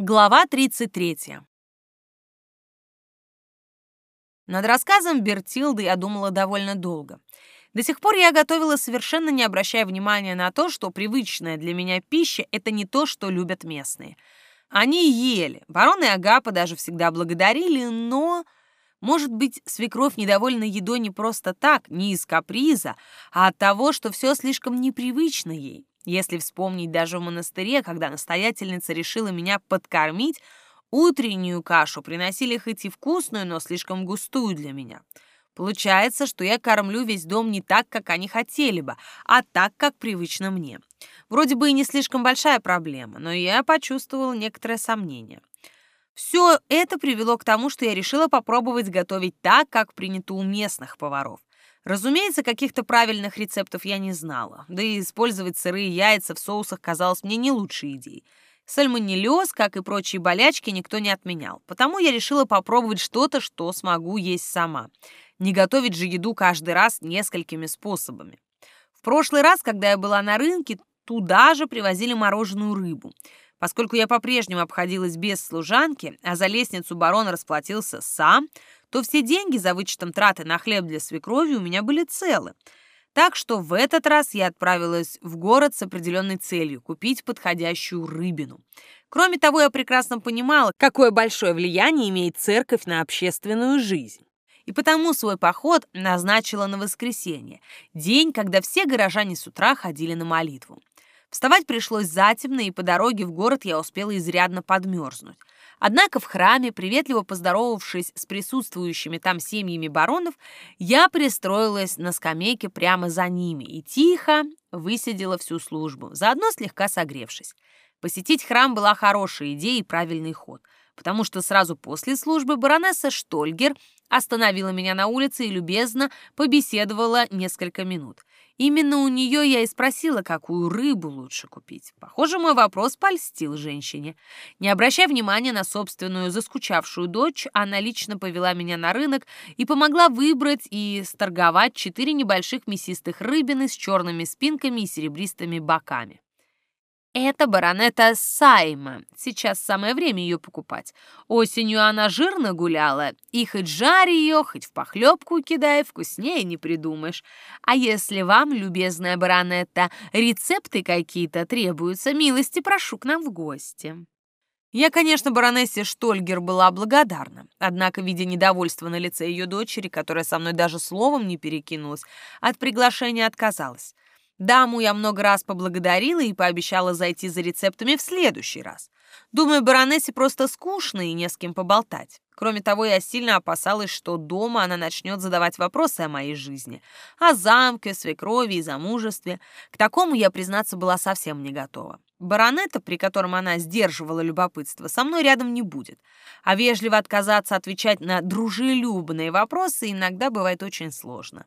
Глава 33. Над рассказом Бертилды я думала довольно долго. До сих пор я готовила совершенно не обращая внимания на то, что привычная для меня пища — это не то, что любят местные. Они ели, барон и Агапа даже всегда благодарили, но... Может быть, свекровь недовольна едой не просто так, не из каприза, а от того, что все слишком непривычно ей. Если вспомнить даже в монастыре, когда настоятельница решила меня подкормить, утреннюю кашу приносили хоть и вкусную, но слишком густую для меня. Получается, что я кормлю весь дом не так, как они хотели бы, а так, как привычно мне. Вроде бы и не слишком большая проблема, но я почувствовала некоторое сомнение. Все это привело к тому, что я решила попробовать готовить так, как принято у местных поваров. Разумеется, каких-то правильных рецептов я не знала, да и использовать сырые яйца в соусах казалось мне не лучшей идеей. Сальмонеллез, как и прочие болячки, никто не отменял, потому я решила попробовать что-то, что смогу есть сама. Не готовить же еду каждый раз несколькими способами. В прошлый раз, когда я была на рынке, туда же привозили мороженую рыбу. Поскольку я по-прежнему обходилась без служанки, а за лестницу барон расплатился сам, то все деньги за вычетом траты на хлеб для свекрови у меня были целы. Так что в этот раз я отправилась в город с определенной целью – купить подходящую рыбину. Кроме того, я прекрасно понимала, какое большое влияние имеет церковь на общественную жизнь. И потому свой поход назначила на воскресенье, день, когда все горожане с утра ходили на молитву. Вставать пришлось затемно, и по дороге в город я успела изрядно подмерзнуть. Однако в храме, приветливо поздоровавшись с присутствующими там семьями баронов, я пристроилась на скамейке прямо за ними и тихо высидела всю службу, заодно слегка согревшись. Посетить храм была хорошая идея и правильный ход, потому что сразу после службы баронесса Штольгер остановила меня на улице и любезно побеседовала несколько минут. Именно у нее я и спросила, какую рыбу лучше купить. Похоже, мой вопрос польстил женщине. Не обращая внимания на собственную заскучавшую дочь, она лично повела меня на рынок и помогла выбрать и сторговать четыре небольших мясистых рыбины с черными спинками и серебристыми боками. Это баронета Сайма. Сейчас самое время ее покупать. Осенью она жирно гуляла, и хоть жарь ее, хоть в похлебку кидай, вкуснее не придумаешь. А если вам, любезная баронета, рецепты какие-то требуются, милости прошу к нам в гости. Я, конечно, баронессе Штольгер была благодарна, однако, видя недовольство на лице ее дочери, которая со мной даже словом не перекинулась, от приглашения отказалась. Даму я много раз поблагодарила и пообещала зайти за рецептами в следующий раз. Думаю, баронессе просто скучно и не с кем поболтать. Кроме того, я сильно опасалась, что дома она начнет задавать вопросы о моей жизни, о замке, свекрови и замужестве. К такому я, признаться, была совсем не готова. Баронета, при котором она сдерживала любопытство, со мной рядом не будет. А вежливо отказаться отвечать на дружелюбные вопросы иногда бывает очень сложно.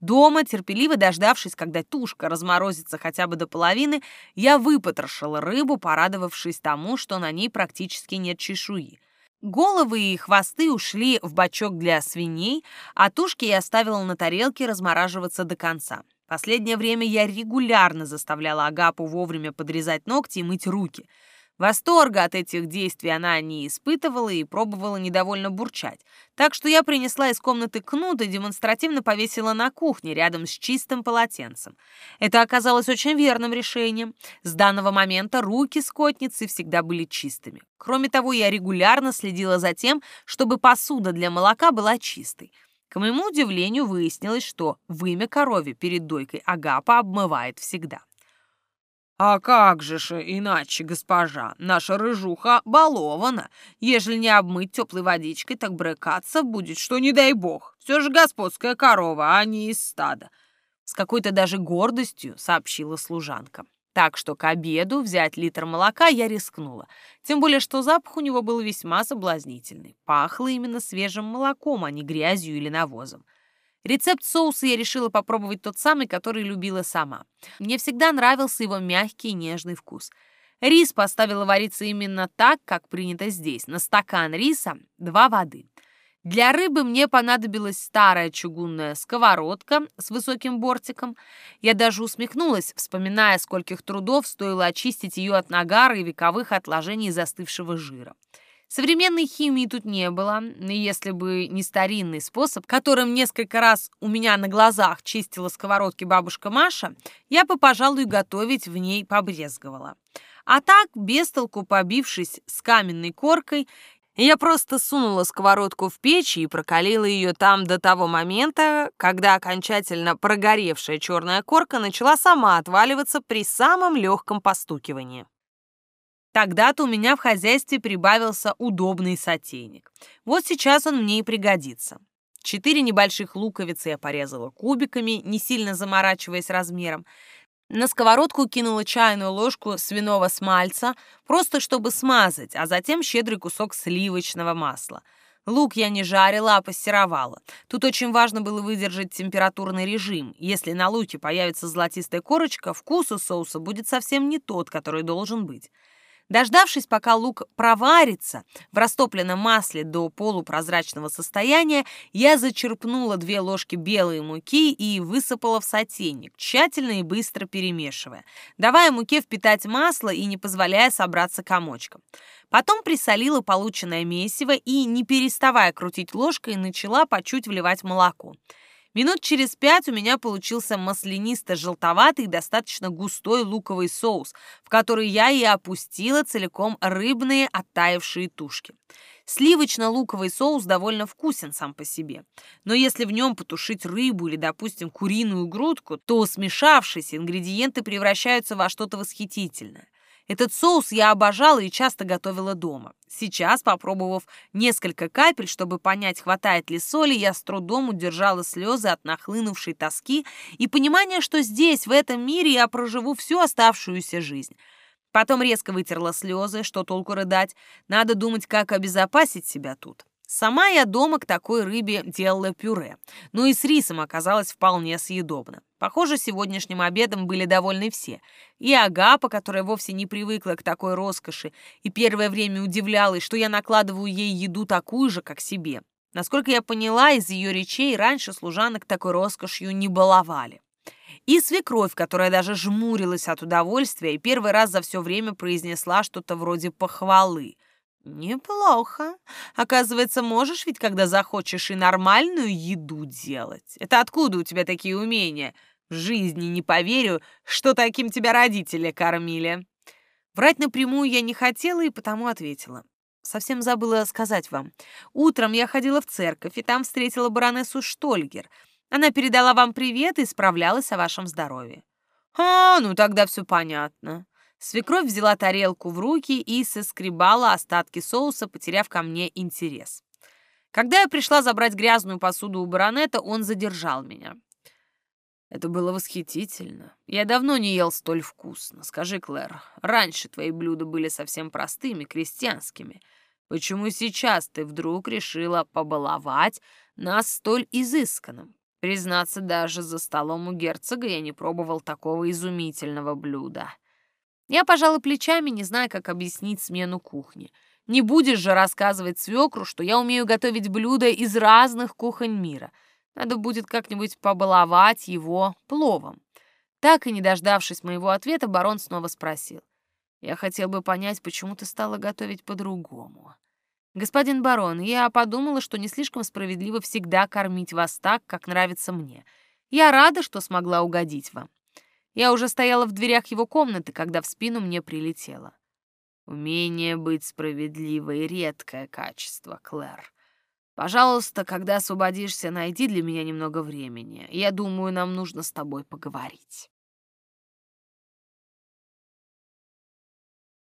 Дома, терпеливо дождавшись, когда тушка разморозится хотя бы до половины, я выпотрошила рыбу, порадовавшись тому, что на ней практически нет чешуи. Головы и хвосты ушли в бачок для свиней, а тушки я оставила на тарелке размораживаться до конца. Последнее время я регулярно заставляла Агапу вовремя подрезать ногти и мыть руки — Восторга от этих действий она не испытывала и пробовала недовольно бурчать. Так что я принесла из комнаты кнут и демонстративно повесила на кухне рядом с чистым полотенцем. Это оказалось очень верным решением. С данного момента руки скотницы всегда были чистыми. Кроме того, я регулярно следила за тем, чтобы посуда для молока была чистой. К моему удивлению выяснилось, что вымя корове перед дойкой Агапа обмывает всегда. «А как же ж иначе, госпожа, наша рыжуха балована. Ежели не обмыть теплой водичкой, так брыкаться будет, что не дай бог. Все же господская корова, а не из стада». С какой-то даже гордостью сообщила служанка. Так что к обеду взять литр молока я рискнула. Тем более, что запах у него был весьма соблазнительный. Пахло именно свежим молоком, а не грязью или навозом. Рецепт соуса я решила попробовать тот самый, который любила сама. Мне всегда нравился его мягкий и нежный вкус. Рис поставила вариться именно так, как принято здесь. На стакан риса два воды. Для рыбы мне понадобилась старая чугунная сковородка с высоким бортиком. Я даже усмехнулась, вспоминая, скольких трудов стоило очистить ее от нагара и вековых отложений застывшего жира. Современной химии тут не было, если бы не старинный способ, которым несколько раз у меня на глазах чистила сковородки бабушка Маша, я бы, пожалуй, готовить в ней побрезговала. А так, без толку побившись с каменной коркой, я просто сунула сковородку в печь и прокалила ее там до того момента, когда окончательно прогоревшая черная корка начала сама отваливаться при самом легком постукивании. Тогда-то у меня в хозяйстве прибавился удобный сотейник. Вот сейчас он мне и пригодится. Четыре небольших луковицы я порезала кубиками, не сильно заморачиваясь размером. На сковородку кинула чайную ложку свиного смальца, просто чтобы смазать, а затем щедрый кусок сливочного масла. Лук я не жарила, а пассеровала. Тут очень важно было выдержать температурный режим. Если на луке появится золотистая корочка, вкус у соуса будет совсем не тот, который должен быть. Дождавшись, пока лук проварится в растопленном масле до полупрозрачного состояния, я зачерпнула две ложки белой муки и высыпала в сотейник, тщательно и быстро перемешивая, давая муке впитать масло и не позволяя собраться комочком. Потом присолила полученное месиво и, не переставая крутить ложкой, начала по чуть вливать молоко. Минут через пять у меня получился маслянисто-желтоватый, достаточно густой луковый соус, в который я и опустила целиком рыбные оттаившие тушки. Сливочно-луковый соус довольно вкусен сам по себе. Но если в нем потушить рыбу или, допустим, куриную грудку, то смешавшись, ингредиенты превращаются во что-то восхитительное. Этот соус я обожала и часто готовила дома. Сейчас, попробовав несколько капель, чтобы понять, хватает ли соли, я с трудом удержала слезы от нахлынувшей тоски и понимания, что здесь, в этом мире, я проживу всю оставшуюся жизнь. Потом резко вытерла слезы, что толку рыдать. Надо думать, как обезопасить себя тут. Сама я дома к такой рыбе делала пюре, но ну и с рисом оказалось вполне съедобно. Похоже, сегодняшним обедом были довольны все. И Агапа, которая вовсе не привыкла к такой роскоши, и первое время удивлялась, что я накладываю ей еду такую же, как себе. Насколько я поняла, из ее речей раньше служанок такой роскошью не баловали. И свекровь, которая даже жмурилась от удовольствия и первый раз за все время произнесла что-то вроде похвалы — «Неплохо. Оказывается, можешь ведь, когда захочешь, и нормальную еду делать. Это откуда у тебя такие умения? В жизни не поверю, что таким тебя родители кормили». Врать напрямую я не хотела и потому ответила. Совсем забыла сказать вам. Утром я ходила в церковь, и там встретила баронессу Штольгер. Она передала вам привет и справлялась о вашем здоровье. «А, ну тогда все понятно. Свекровь взяла тарелку в руки и соскребала остатки соуса, потеряв ко мне интерес. Когда я пришла забрать грязную посуду у баронета, он задержал меня. Это было восхитительно. Я давно не ел столь вкусно. Скажи, Клэр, раньше твои блюда были совсем простыми, крестьянскими. Почему сейчас ты вдруг решила побаловать нас столь изысканным? Признаться, даже за столом у герцога я не пробовал такого изумительного блюда. Я пожала плечами, не зная, как объяснить смену кухни. Не будешь же рассказывать свекру, что я умею готовить блюда из разных кухонь мира. Надо будет как-нибудь побаловать его пловом. Так и не дождавшись моего ответа, барон снова спросил. Я хотел бы понять, почему ты стала готовить по-другому. Господин барон, я подумала, что не слишком справедливо всегда кормить вас так, как нравится мне. Я рада, что смогла угодить вам. Я уже стояла в дверях его комнаты, когда в спину мне прилетело. Умение быть справедливой — редкое качество, Клэр. Пожалуйста, когда освободишься, найди для меня немного времени. Я думаю, нам нужно с тобой поговорить.